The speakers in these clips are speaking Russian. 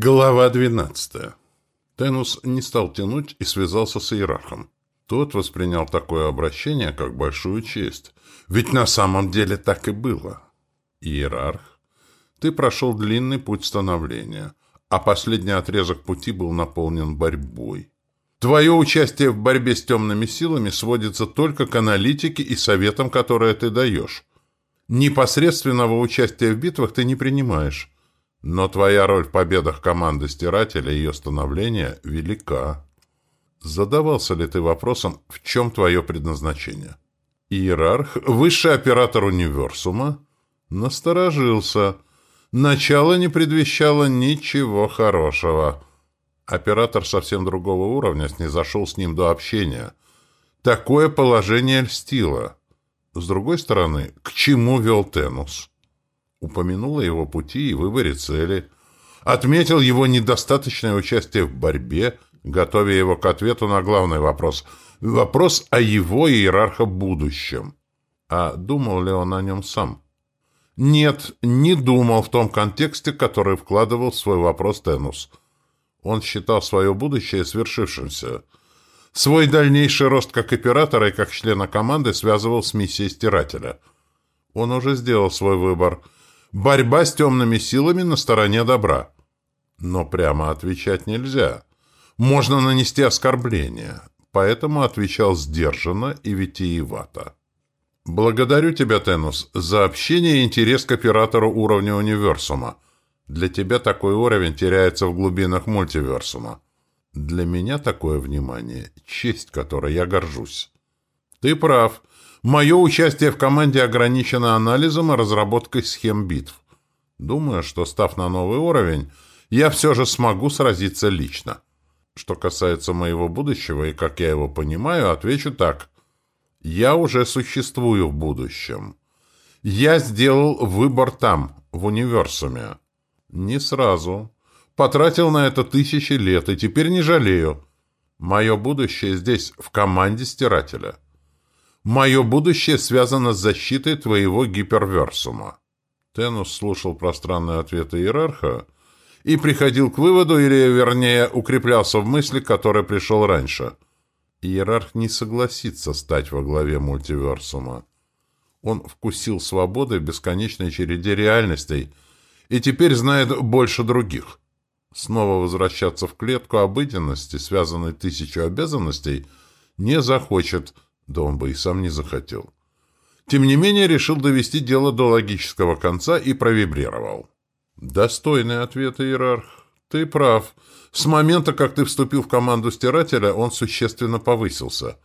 Глава 12. Тенус не стал тянуть и связался с иерархом. Тот воспринял такое обращение как большую честь. Ведь на самом деле так и было. Иерарх, ты прошел длинный путь становления, а последний отрезок пути был наполнен борьбой. Твое участие в борьбе с темными силами сводится только к аналитике и советам, которые ты даешь. Непосредственного участия в битвах ты не принимаешь. Но твоя роль в победах команды Стирателя и ее становления велика. Задавался ли ты вопросом, в чем твое предназначение? Иерарх, высший оператор универсума, насторожился. Начало не предвещало ничего хорошего. Оператор совсем другого уровня снизошел с ним до общения. Такое положение льстило. С другой стороны, к чему вел Тенус? Упомянула его пути и выборе цели, отметил его недостаточное участие в борьбе, готовя его к ответу на главный вопрос — вопрос о его иерарха будущем. А думал ли он о нем сам? Нет, не думал в том контексте, который вкладывал в свой вопрос Тенус. Он считал свое будущее свершившимся. Свой дальнейший рост как оператора и как члена команды связывал с миссией стирателя. Он уже сделал свой выбор — Борьба с темными силами на стороне добра. Но прямо отвечать нельзя. Можно нанести оскорбление. Поэтому отвечал сдержанно и витиевато. «Благодарю тебя, Тенус, за общение и интерес к оператору уровня универсума. Для тебя такой уровень теряется в глубинах мультиверсума. Для меня такое внимание — честь, которой я горжусь. Ты прав. Мое участие в команде ограничено анализом и разработкой схем битв. Думаю, что, став на новый уровень, я все же смогу сразиться лично. Что касается моего будущего и как я его понимаю, отвечу так. Я уже существую в будущем. Я сделал выбор там, в универсуме. Не сразу. Потратил на это тысячи лет и теперь не жалею. Мое будущее здесь, в команде Стирателя. Мое будущее связано с защитой твоего гиперверсума. Тенус слушал пространные ответы иерарха и приходил к выводу, или, вернее, укреплялся в мысли, которой пришел раньше. Иерарх не согласится стать во главе мультиверсума. Он вкусил свободы в бесконечной череде реальностей и теперь знает больше других. Снова возвращаться в клетку обыденности, связанной тысячу обязанностей, не захочет – да он бы и сам не захотел. Тем не менее, решил довести дело до логического конца и провибрировал. «Достойный ответ, Иерарх. Ты прав. С момента, как ты вступил в команду Стирателя, он существенно повысился.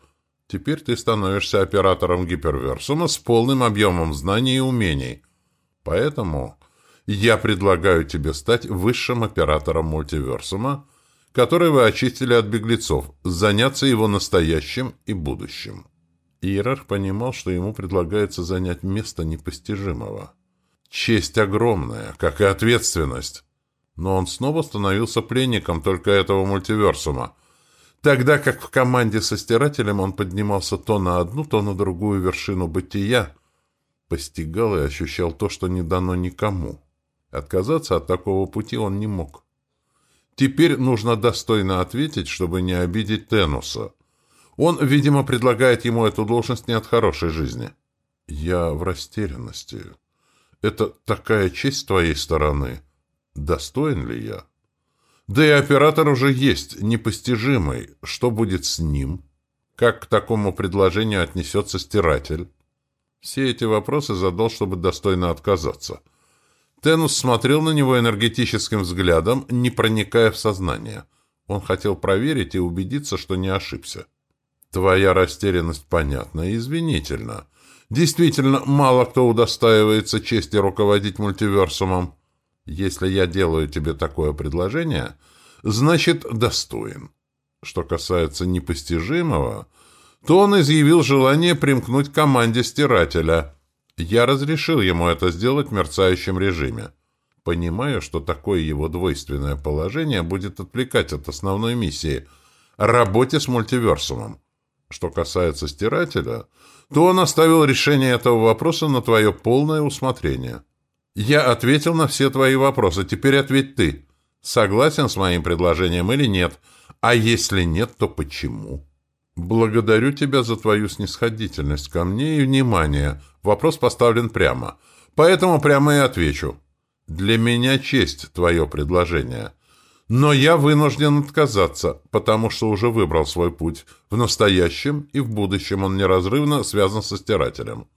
Теперь ты становишься оператором гиперверсума с полным объемом знаний и умений. Поэтому я предлагаю тебе стать высшим оператором мультиверсума, который вы очистили от беглецов, заняться его настоящим и будущим». Иерарх понимал, что ему предлагается занять место непостижимого. Честь огромная, как и ответственность. Но он снова становился пленником только этого мультиверсума, тогда как в команде со стирателем он поднимался то на одну, то на другую вершину бытия, постигал и ощущал то, что не дано никому. Отказаться от такого пути он не мог. Теперь нужно достойно ответить, чтобы не обидеть Тенуса — он, видимо, предлагает ему эту должность не от хорошей жизни. Я в растерянности. Это такая честь с твоей стороны. Достоин ли я? Да и оператор уже есть, непостижимый. Что будет с ним? Как к такому предложению отнесется стиратель? Все эти вопросы задал, чтобы достойно отказаться. Тенус смотрел на него энергетическим взглядом, не проникая в сознание. Он хотел проверить и убедиться, что не ошибся. Твоя растерянность понятна и извинительна. Действительно, мало кто удостаивается чести руководить мультиверсумом. Если я делаю тебе такое предложение, значит, достоин. Что касается непостижимого, то он изъявил желание примкнуть к команде стирателя. Я разрешил ему это сделать в мерцающем режиме. Понимаю, что такое его двойственное положение будет отвлекать от основной миссии — работе с мультиверсумом. Что касается стирателя, то он оставил решение этого вопроса на твое полное усмотрение. Я ответил на все твои вопросы, теперь ответь ты. Согласен с моим предложением или нет? А если нет, то почему? Благодарю тебя за твою снисходительность ко мне и внимание. Вопрос поставлен прямо. Поэтому прямо и отвечу. Для меня честь твое предложение. Но я вынужден отказаться, потому что уже выбрал свой путь. В настоящем и в будущем он неразрывно связан со стирателем.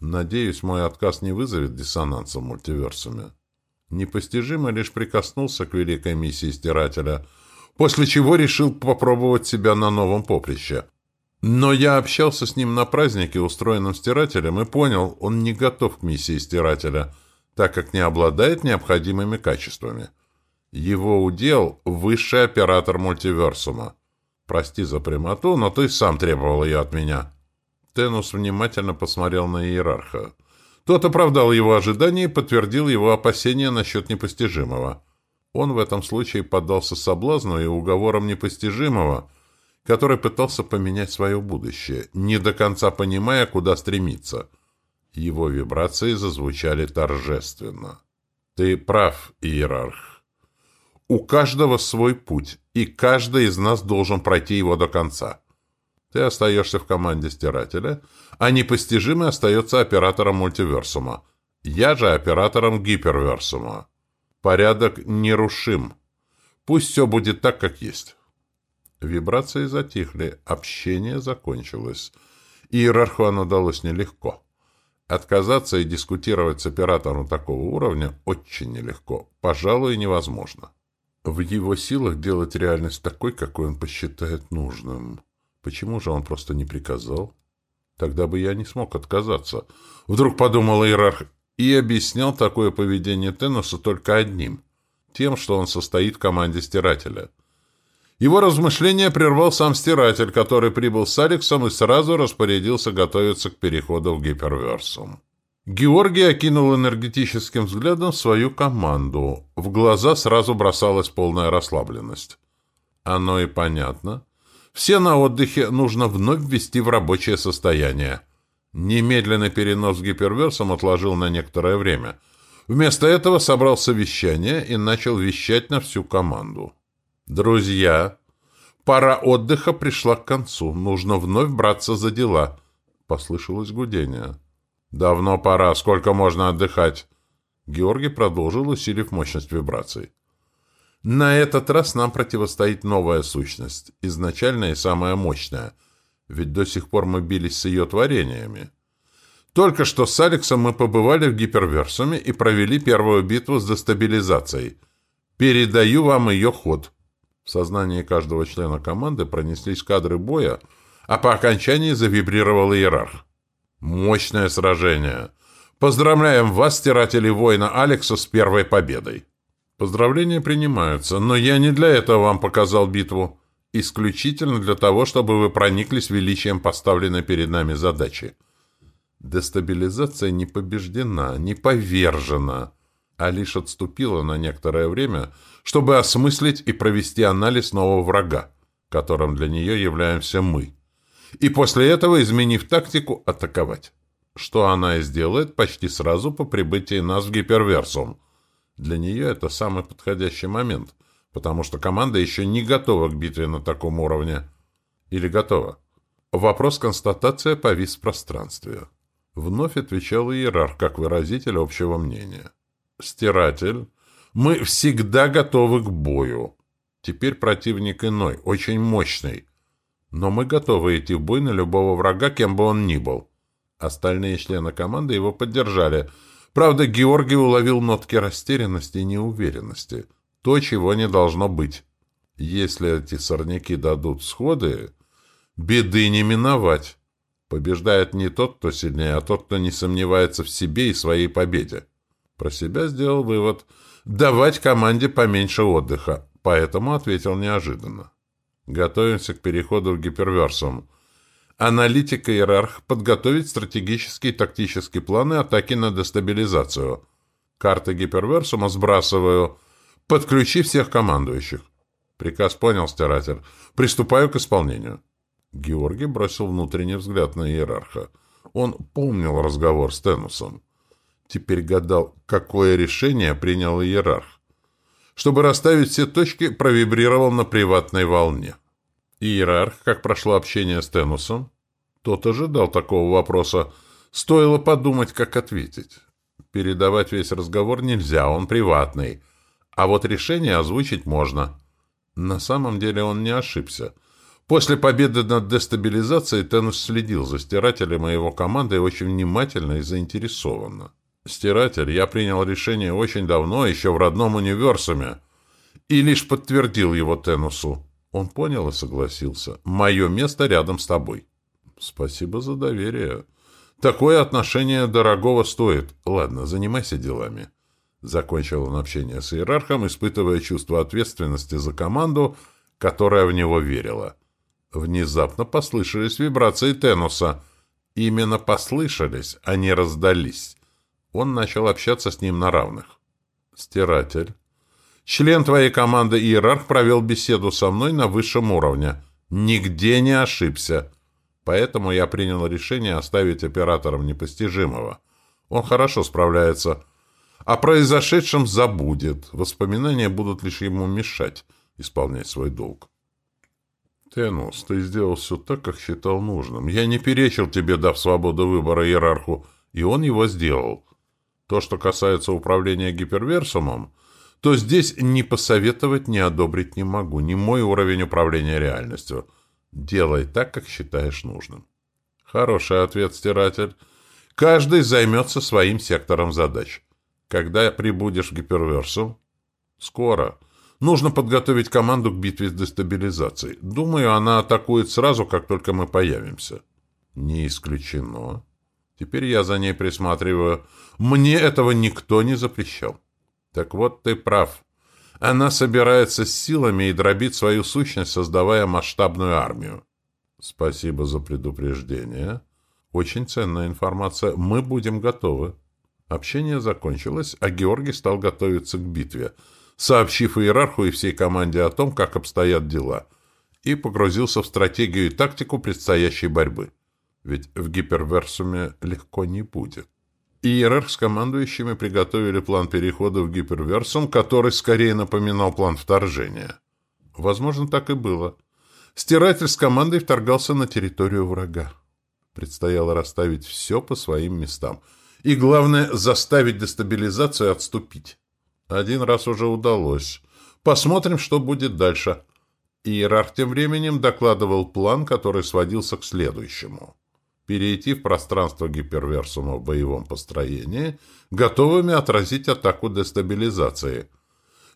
Надеюсь, мой отказ не вызовет диссонанса в мультиверсуме. Непостижимо лишь прикоснулся к великой миссии стирателя, после чего решил попробовать себя на новом поприще. Но я общался с ним на празднике, устроенном стирателем, и понял, он не готов к миссии стирателя, так как не обладает необходимыми качествами. Его удел — высший оператор мультиверсума. Прости за прямоту, но ты сам требовал ее от меня. Тенус внимательно посмотрел на иерарха. Тот оправдал его ожидания и подтвердил его опасения насчет непостижимого. Он в этом случае поддался соблазну и уговорам непостижимого, который пытался поменять свое будущее, не до конца понимая, куда стремиться. Его вибрации зазвучали торжественно. «Ты прав, иерарх. У каждого свой путь, и каждый из нас должен пройти его до конца. Ты остаешься в команде стирателя, а непостижимый остается оператором мультиверсума. Я же оператором гиперверсума. Порядок нерушим. Пусть все будет так, как есть. Вибрации затихли, общение закончилось. Иерарху оно далось нелегко. Отказаться и дискутировать с оператором такого уровня очень нелегко, пожалуй, невозможно. В его силах делать реальность такой, какой он посчитает нужным. Почему же он просто не приказал? Тогда бы я не смог отказаться. Вдруг подумал иерарх и объяснял такое поведение Тенуса только одним. Тем, что он состоит в команде стирателя. Его размышления прервал сам стиратель, который прибыл с Алексом и сразу распорядился готовиться к переходу в гиперверсум. Георгий окинул энергетическим взглядом свою команду. В глаза сразу бросалась полная расслабленность. Оно и понятно. Все на отдыхе нужно вновь ввести в рабочее состояние. Немедленный перенос гиперверсом отложил на некоторое время. Вместо этого собрал совещание и начал вещать на всю команду. «Друзья, пора отдыха пришла к концу. Нужно вновь браться за дела». Послышалось гудение. «Давно пора. Сколько можно отдыхать?» Георгий продолжил, усилив мощность вибраций. На этот раз нам противостоит новая сущность, изначальная и самая мощная, ведь до сих пор мы бились с ее творениями. Только что с Алексом мы побывали в гиперверсуме и провели первую битву с дестабилизацией. Передаю вам ее ход. В сознании каждого члена команды пронеслись кадры боя, а по окончании завибрировал иерарх. Мощное сражение. Поздравляем вас, стиратели воина Алекса, с первой победой. Поздравления принимаются, но я не для этого вам показал битву. Исключительно для того, чтобы вы прониклись величием поставленной перед нами задачи. Дестабилизация не побеждена, не повержена, а лишь отступила на некоторое время, чтобы осмыслить и провести анализ нового врага, которым для нее являемся мы. И после этого, изменив тактику, атаковать. Что она и сделает почти сразу по прибытии нас в гиперверсум – для нее это самый подходящий момент, потому что команда еще не готова к битве на таком уровне. Или готова? Вопрос констатация повис в пространстве. Вновь отвечал иерарх, как выразитель общего мнения. «Стиратель, мы всегда готовы к бою. Теперь противник иной, очень мощный. Но мы готовы идти в бой на любого врага, кем бы он ни был». Остальные члены команды его поддержали – Правда, Георгий уловил нотки растерянности и неуверенности. То, чего не должно быть. Если эти сорняки дадут сходы, беды не миновать. Побеждает не тот, кто сильнее, а тот, кто не сомневается в себе и своей победе. Про себя сделал вывод. Давать команде поменьше отдыха. Поэтому ответил неожиданно. Готовимся к переходу в гиперверсум. Аналитик иерарх подготовить стратегические и тактические планы атаки на дестабилизацию. Карты гиперверсума сбрасываю. Подключи всех командующих. Приказ понял, стиратель. Приступаю к исполнению. Георгий бросил внутренний взгляд на иерарха. Он помнил разговор с Тенусом. Теперь гадал, какое решение принял иерарх. Чтобы расставить все точки, провибрировал на приватной волне. Иерарх, как прошло общение с Тенусом? Тот ожидал такого вопроса. Стоило подумать, как ответить. Передавать весь разговор нельзя, он приватный. А вот решение озвучить можно. На самом деле он не ошибся. После победы над дестабилизацией Тенус следил за стирателем и его командой очень внимательно и заинтересованно. «Стиратель, я принял решение очень давно, еще в родном универсуме, и лишь подтвердил его Тенусу. Он понял и согласился. «Мое место рядом с тобой». «Спасибо за доверие. Такое отношение дорогого стоит. Ладно, занимайся делами». Закончил он общение с иерархом, испытывая чувство ответственности за команду, которая в него верила. Внезапно послышались вибрации Тенуса. Именно послышались, а не раздались. Он начал общаться с ним на равных. «Стиратель, Член твоей команды Иерарх провел беседу со мной на высшем уровне. Нигде не ошибся. Поэтому я принял решение оставить оператором непостижимого. Он хорошо справляется. О произошедшем забудет. Воспоминания будут лишь ему мешать исполнять свой долг. Тенус, ты сделал все так, как считал нужным. Я не перечил тебе, дав свободу выбора иерарху, и он его сделал. То, что касается управления гиперверсумом, то здесь ни посоветовать, ни одобрить не могу. Не мой уровень управления реальностью. Делай так, как считаешь нужным. Хороший ответ, стиратель. Каждый займется своим сектором задач. Когда прибудешь в гиперверсу? Скоро. Нужно подготовить команду к битве с дестабилизацией. Думаю, она атакует сразу, как только мы появимся. Не исключено. Теперь я за ней присматриваю. Мне этого никто не запрещал. Так вот ты прав. Она собирается с силами и дробит свою сущность, создавая масштабную армию. Спасибо за предупреждение. Очень ценная информация. Мы будем готовы. Общение закончилось, а Георгий стал готовиться к битве, сообщив иерарху и всей команде о том, как обстоят дела, и погрузился в стратегию и тактику предстоящей борьбы. Ведь в гиперверсуме легко не будет. Иерарх с командующими приготовили план перехода в гиперверсум, который скорее напоминал план вторжения. Возможно, так и было. Стиратель с командой вторгался на территорию врага. Предстояло расставить все по своим местам. И главное, заставить дестабилизацию отступить. Один раз уже удалось. Посмотрим, что будет дальше. Иерарх тем временем докладывал план, который сводился к следующему перейти в пространство гиперверсума в боевом построении, готовыми отразить атаку дестабилизации.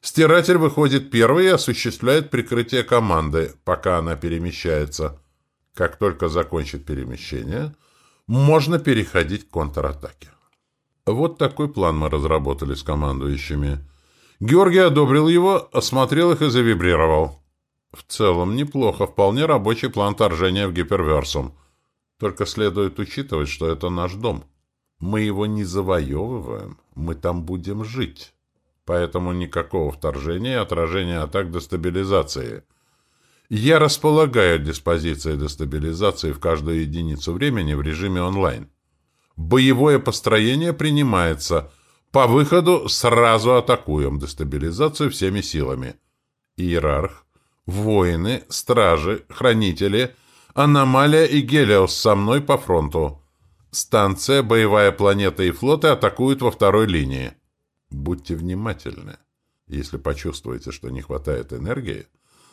Стиратель выходит первый и осуществляет прикрытие команды, пока она перемещается. Как только закончит перемещение, можно переходить к контратаке. Вот такой план мы разработали с командующими. Георгий одобрил его, осмотрел их и завибрировал. В целом неплохо, вполне рабочий план торжения в гиперверсум – только следует учитывать, что это наш дом. Мы его не завоевываем, мы там будем жить. Поэтому никакого вторжения и отражения атак дестабилизации. Я располагаю диспозицией дестабилизации в каждую единицу времени в режиме онлайн. Боевое построение принимается. По выходу сразу атакуем дестабилизацию всеми силами. Иерарх, воины, стражи, хранители — Аномалия и Гелиос со мной по фронту. Станция, боевая планета и флоты атакуют во второй линии. Будьте внимательны. Если почувствуете, что не хватает энергии,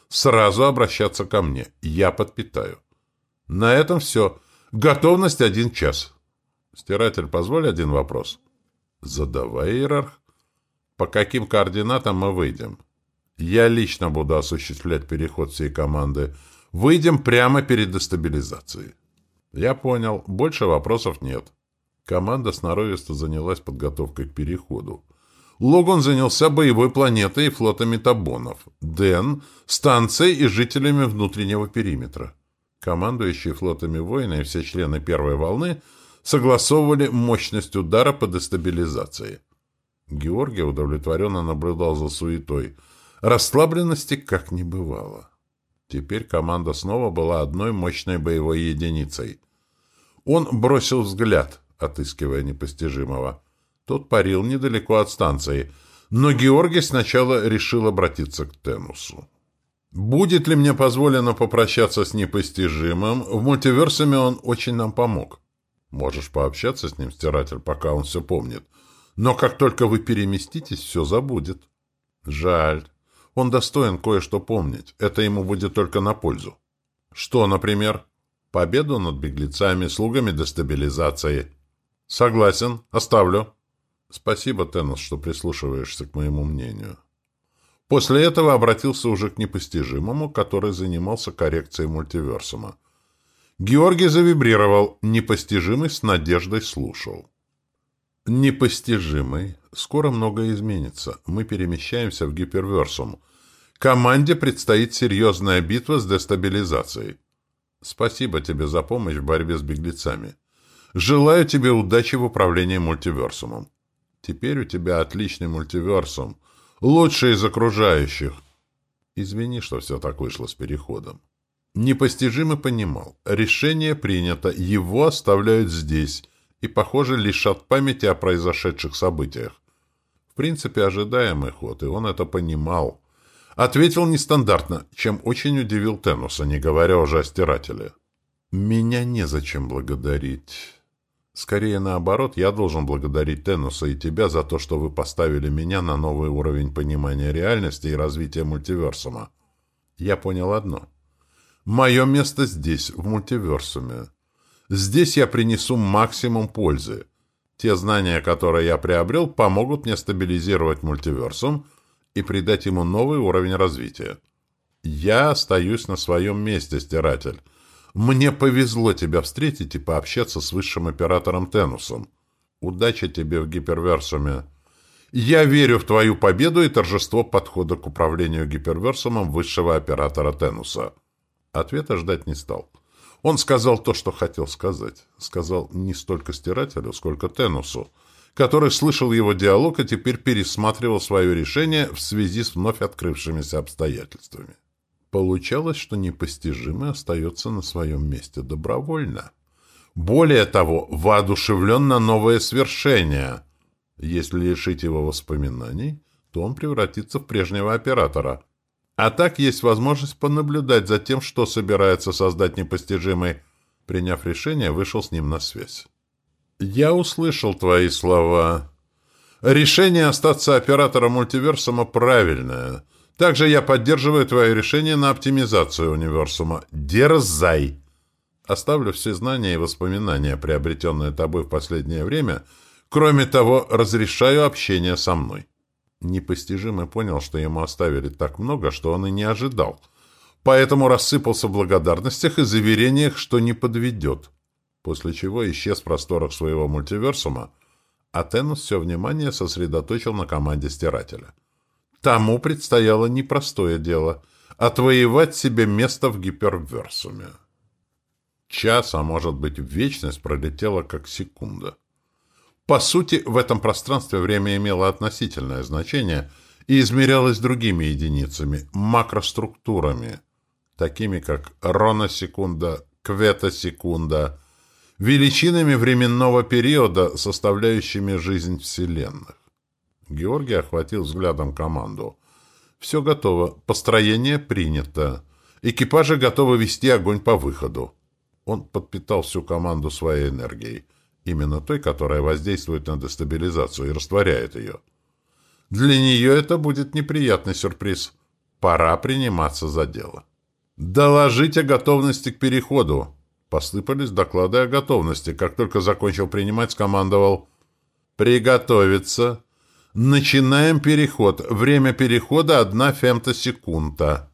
сразу обращаться ко мне. Я подпитаю. На этом все. Готовность один час. Стиратель, позволь один вопрос. Задавай, иерарх. По каким координатам мы выйдем? Я лично буду осуществлять переход всей команды Выйдем прямо перед дестабилизацией. Я понял, больше вопросов нет. Команда сноровисто занялась подготовкой к переходу. Логан занялся боевой планетой и флотами табонов. Дэн — станцией и жителями внутреннего периметра. Командующие флотами воины и все члены первой волны согласовывали мощность удара по дестабилизации. Георгий удовлетворенно наблюдал за суетой. Расслабленности как не бывало. Теперь команда снова была одной мощной боевой единицей. Он бросил взгляд, отыскивая непостижимого. Тот парил недалеко от станции. Но Георгий сначала решил обратиться к Тенусу. «Будет ли мне позволено попрощаться с непостижимым? В мультиверсуме он очень нам помог. Можешь пообщаться с ним, стиратель, пока он все помнит. Но как только вы переместитесь, все забудет. Жаль. Он достоин кое-что помнить. Это ему будет только на пользу. Что, например? Победу над беглецами, слугами дестабилизации. Согласен. Оставлю. Спасибо, Теннес, что прислушиваешься к моему мнению. После этого обратился уже к непостижимому, который занимался коррекцией мультиверсума. Георгий завибрировал, непостижимый с надеждой слушал. Непостижимый. Скоро многое изменится. Мы перемещаемся в гиперверсум. Команде предстоит серьезная битва с дестабилизацией. Спасибо тебе за помощь в борьбе с беглецами. Желаю тебе удачи в управлении мультиверсумом. Теперь у тебя отличный мультиверсум. Лучший из окружающих. Извини, что все так вышло с переходом. Непостижимо понимал. Решение принято. Его оставляют здесь и, похоже, лишат памяти о произошедших событиях. В принципе, ожидаемый ход, и он это понимал. Ответил нестандартно, чем очень удивил Тенуса, не говоря уже о стирателе. «Меня незачем благодарить. Скорее наоборот, я должен благодарить Тенуса и тебя за то, что вы поставили меня на новый уровень понимания реальности и развития мультиверсума. Я понял одно. Мое место здесь, в мультиверсуме. Здесь я принесу максимум пользы. Те знания, которые я приобрел, помогут мне стабилизировать мультиверсум и придать ему новый уровень развития. Я остаюсь на своем месте, стиратель. Мне повезло тебя встретить и пообщаться с высшим оператором Тенусом. Удачи тебе в гиперверсуме. Я верю в твою победу и торжество подхода к управлению гиперверсумом высшего оператора Тенуса. Ответа ждать не стал. Он сказал то, что хотел сказать. Сказал не столько стирателю, сколько Тенусу, который слышал его диалог и теперь пересматривал свое решение в связи с вновь открывшимися обстоятельствами. Получалось, что непостижимый остается на своем месте добровольно. Более того, воодушевлен на новое свершение. Если лишить его воспоминаний, то он превратится в прежнего оператора – а так есть возможность понаблюдать за тем, что собирается создать непостижимый. Приняв решение, вышел с ним на связь. «Я услышал твои слова. Решение остаться оператором мультиверсума правильное. Также я поддерживаю твое решение на оптимизацию универсума. Дерзай!» Оставлю все знания и воспоминания, приобретенные тобой в последнее время. Кроме того, разрешаю общение со мной. Непостижимо понял, что ему оставили так много, что он и не ожидал. Поэтому рассыпался в благодарностях и заверениях, что не подведет. После чего исчез в просторах своего мультиверсума, а Тенус все внимание сосредоточил на команде Стирателя. Тому предстояло непростое дело — отвоевать себе место в гиперверсуме. Час, а может быть вечность, пролетела как секунда. По сути, в этом пространстве время имело относительное значение и измерялось другими единицами, макроструктурами, такими как рона-секунда, квета-секунда, величинами временного периода, составляющими жизнь Вселенных. Георгий охватил взглядом команду. «Все готово. Построение принято. Экипажи готовы вести огонь по выходу». Он подпитал всю команду своей энергией. Именно той, которая воздействует на дестабилизацию и растворяет ее. Для нее это будет неприятный сюрприз. Пора приниматься за дело. «Доложить о готовности к переходу!» Посыпались доклады о готовности. Как только закончил принимать, скомандовал «Приготовиться!» «Начинаем переход. Время перехода — одна фемтосекунда».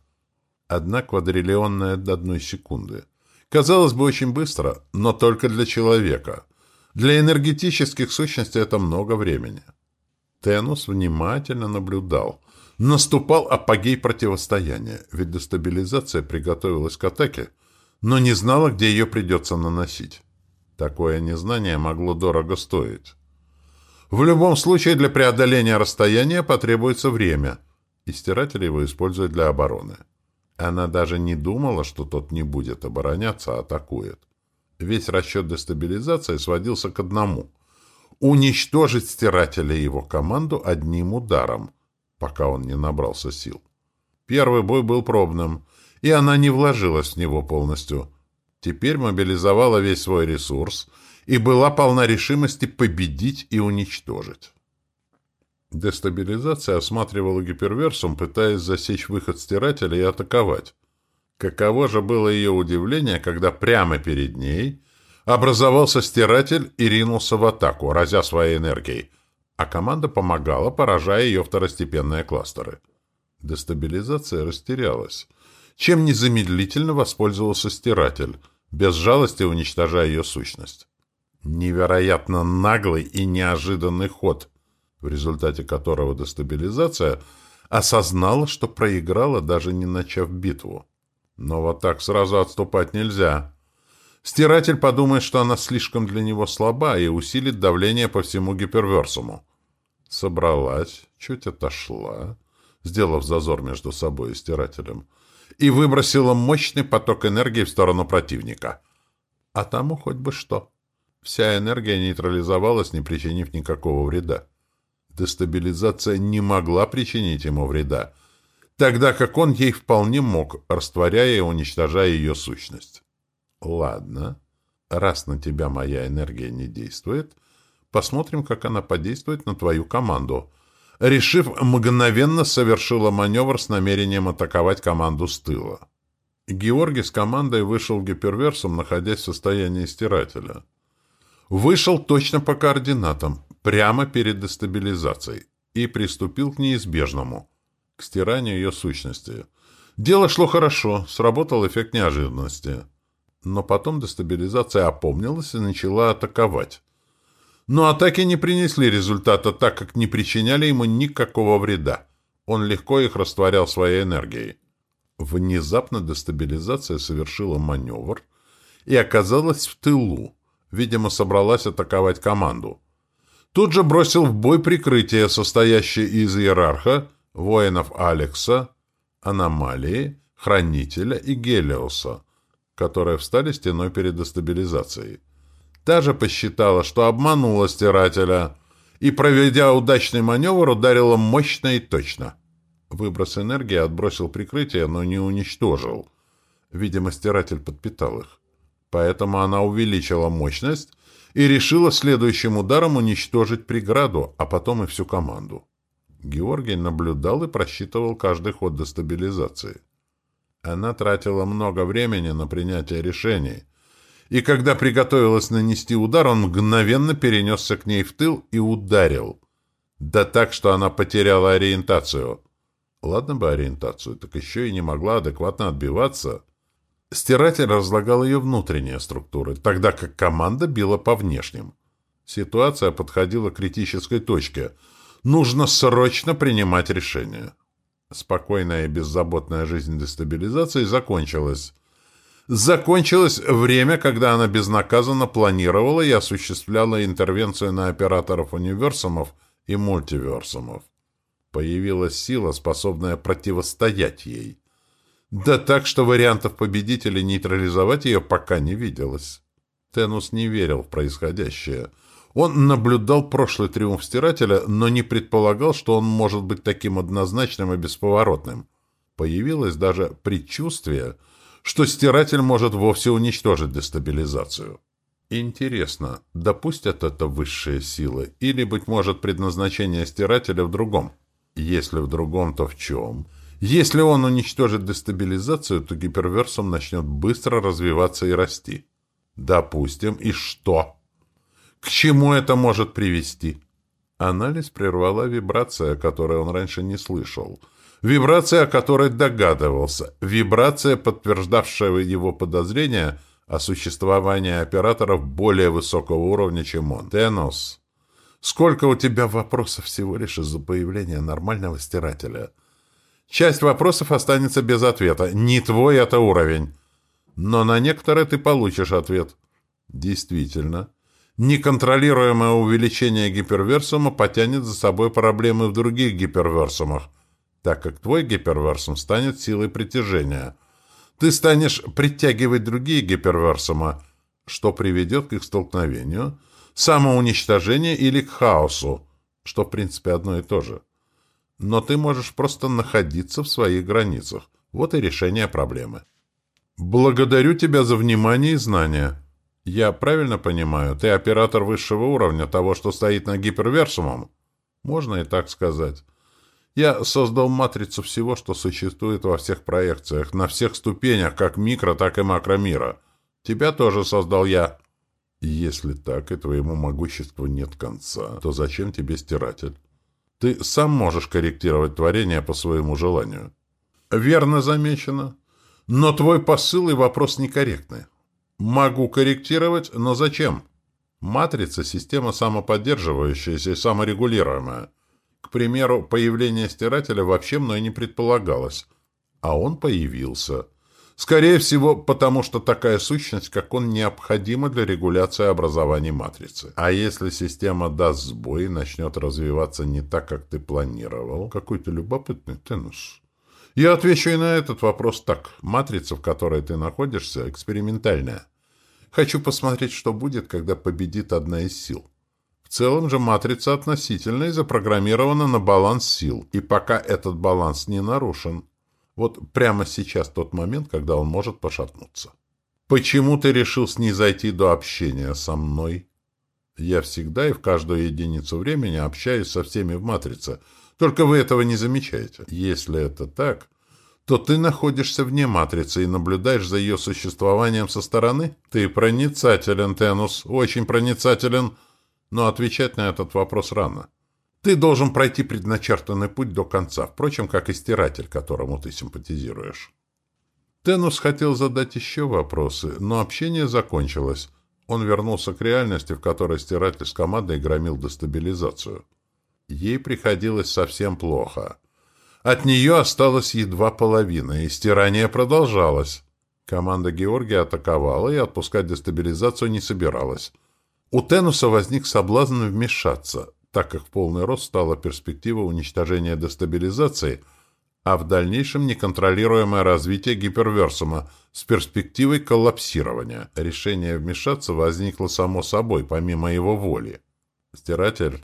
Одна квадриллионная до одной секунды. Казалось бы, очень быстро, но только для человека. Для энергетических сущностей это много времени. Тенус внимательно наблюдал. Наступал апогей противостояния, ведь дестабилизация приготовилась к атаке, но не знала, где ее придется наносить. Такое незнание могло дорого стоить. В любом случае для преодоления расстояния потребуется время, и стиратель его использует для обороны. Она даже не думала, что тот не будет обороняться, а атакует. Весь расчет дестабилизации сводился к одному уничтожить стирателя и его команду одним ударом, пока он не набрался сил. Первый бой был пробным, и она не вложилась в него полностью. Теперь мобилизовала весь свой ресурс и была полна решимости победить и уничтожить. Дестабилизация осматривала гиперверсум, пытаясь засечь выход стирателя и атаковать. Каково же было ее удивление, когда прямо перед ней образовался стиратель и ринулся в атаку, разя своей энергией, а команда помогала, поражая ее второстепенные кластеры. Дестабилизация растерялась, чем незамедлительно воспользовался стиратель, без жалости уничтожая ее сущность. Невероятно наглый и неожиданный ход, в результате которого дестабилизация осознала, что проиграла, даже не начав битву. Но вот так сразу отступать нельзя. Стиратель подумает, что она слишком для него слаба и усилит давление по всему гиперверсуму. Собралась, чуть отошла, сделав зазор между собой и стирателем, и выбросила мощный поток энергии в сторону противника. А тому хоть бы что. Вся энергия нейтрализовалась, не причинив никакого вреда. Дестабилизация не могла причинить ему вреда, тогда как он ей вполне мог, растворяя и уничтожая ее сущность. Ладно, раз на тебя моя энергия не действует, посмотрим, как она подействует на твою команду. Решив, мгновенно совершила маневр с намерением атаковать команду с тыла. Георгий с командой вышел гиперверсом, находясь в состоянии стирателя. Вышел точно по координатам, прямо перед дестабилизацией, и приступил к неизбежному, к стиранию ее сущности. Дело шло хорошо, сработал эффект неожиданности. Но потом дестабилизация опомнилась и начала атаковать. Но атаки не принесли результата, так как не причиняли ему никакого вреда. Он легко их растворял своей энергией. Внезапно дестабилизация совершила маневр и оказалась в тылу. Видимо, собралась атаковать команду. Тут же бросил в бой прикрытие, состоящее из иерарха, воинов Алекса, Аномалии, Хранителя и Гелиоса, которые встали стеной перед дестабилизацией. Та же посчитала, что обманула стирателя, и, проведя удачный маневр, ударила мощно и точно. Выброс энергии отбросил прикрытие, но не уничтожил. Видимо, стиратель подпитал их. Поэтому она увеличила мощность и решила следующим ударом уничтожить преграду, а потом и всю команду. Георгий наблюдал и просчитывал каждый ход дестабилизации. Она тратила много времени на принятие решений, и когда приготовилась нанести удар, он мгновенно перенесся к ней в тыл и ударил. Да так, что она потеряла ориентацию. Ладно бы ориентацию, так еще и не могла адекватно отбиваться. Стиратель разлагал ее внутренние структуры, тогда как команда била по внешним. Ситуация подходила к критической точке. Нужно срочно принимать решение. Спокойная и беззаботная жизнь дестабилизации закончилась. Закончилось время, когда она безнаказанно планировала и осуществляла интервенцию на операторов универсумов и мультиверсумов. Появилась сила, способная противостоять ей. Да так, что вариантов победителей нейтрализовать ее пока не виделось. Тенус не верил в происходящее. Он наблюдал прошлый триумф Стирателя, но не предполагал, что он может быть таким однозначным и бесповоротным. Появилось даже предчувствие, что Стиратель может вовсе уничтожить дестабилизацию. Интересно, допустят это высшие силы, или, быть может, предназначение Стирателя в другом? Если в другом, то в чем? Если он уничтожит дестабилизацию, то гиперверсум начнет быстро развиваться и расти. Допустим, и что? К чему это может привести? Анализ прервала вибрация, которую он раньше не слышал. Вибрация, о которой догадывался. Вибрация, подтверждавшая его подозрения о существовании операторов более высокого уровня, чем он. Тенос, сколько у тебя вопросов всего лишь из-за появления нормального стирателя? Часть вопросов останется без ответа. Не твой это уровень. Но на некоторые ты получишь ответ. Действительно. Неконтролируемое увеличение гиперверсума потянет за собой проблемы в других гиперверсумах, так как твой гиперверсум станет силой притяжения. Ты станешь притягивать другие гиперверсума, что приведет к их столкновению, самоуничтожение или к хаосу, что, в принципе, одно и то же. Но ты можешь просто находиться в своих границах. Вот и решение проблемы. Благодарю тебя за внимание и знания. Я правильно понимаю, ты оператор высшего уровня того, что стоит на гиперверсумом? Можно и так сказать. Я создал матрицу всего, что существует во всех проекциях, на всех ступенях, как микро, так и макромира. Тебя тоже создал я. Если так, и твоему могуществу нет конца, то зачем тебе стиратель? Ты сам можешь корректировать творение по своему желанию. Верно замечено. Но твой посыл и вопрос некорректны. Могу корректировать, но зачем? Матрица – система самоподдерживающаяся и саморегулируемая. К примеру, появление стирателя вообще мной не предполагалось. А он появился. Скорее всего, потому что такая сущность, как он, необходима для регуляции образования матрицы. А если система даст сбой и начнет развиваться не так, как ты планировал, какой то любопытный тенус. Я отвечу и на этот вопрос так. Матрица, в которой ты находишься, экспериментальная. Хочу посмотреть, что будет, когда победит одна из сил. В целом же матрица относительно и запрограммирована на баланс сил, и пока этот баланс не нарушен. Вот прямо сейчас тот момент, когда он может пошатнуться. Почему ты решил снизойти до общения со мной? Я всегда и в каждую единицу времени общаюсь со всеми в матрице, только вы этого не замечаете. Если это так, то ты находишься вне матрицы и наблюдаешь за ее существованием со стороны? Ты проницателен, Тенус, очень проницателен, но отвечать на этот вопрос рано. Ты должен пройти предначертанный путь до конца, впрочем, как и стиратель, которому ты симпатизируешь. Тенус хотел задать еще вопросы, но общение закончилось. Он вернулся к реальности, в которой стиратель с командой громил дестабилизацию. Ей приходилось совсем плохо. От нее осталась едва половина, и стирание продолжалось. Команда Георгия атаковала и отпускать дестабилизацию не собиралась. У Тенуса возник соблазн вмешаться — так как в полный рост стала перспектива уничтожения дестабилизации, а в дальнейшем неконтролируемое развитие гиперверсума с перспективой коллапсирования. Решение вмешаться возникло само собой, помимо его воли. Стиратель.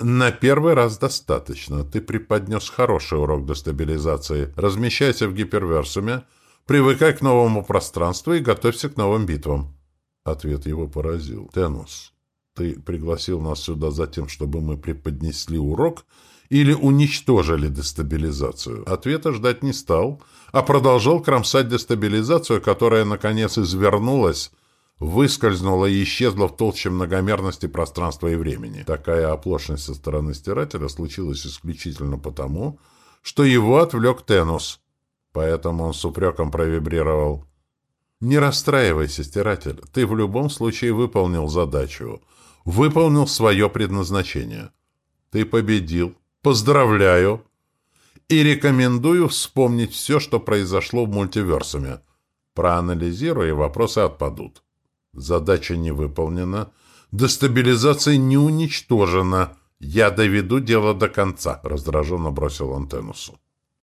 На первый раз достаточно. Ты преподнес хороший урок дестабилизации. Размещайся в гиперверсуме, привыкай к новому пространству и готовься к новым битвам. Ответ его поразил. Тенус. Ты пригласил нас сюда за тем, чтобы мы преподнесли урок или уничтожили дестабилизацию? Ответа ждать не стал, а продолжал кромсать дестабилизацию, которая, наконец, извернулась, выскользнула и исчезла в толще многомерности пространства и времени. Такая оплошность со стороны стирателя случилась исключительно потому, что его отвлек Тенус. Поэтому он с упреком провибрировал. «Не расстраивайся, стиратель, ты в любом случае выполнил задачу» выполнил свое предназначение. Ты победил. Поздравляю. И рекомендую вспомнить все, что произошло в мультиверсуме. Проанализируй, вопросы отпадут. Задача не выполнена. Дестабилизация не уничтожена. Я доведу дело до конца, раздраженно бросил Антенусу.